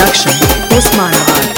Production, Osmanabad.